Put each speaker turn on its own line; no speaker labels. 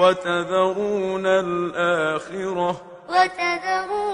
وتذرون الآخرة.
وتذرون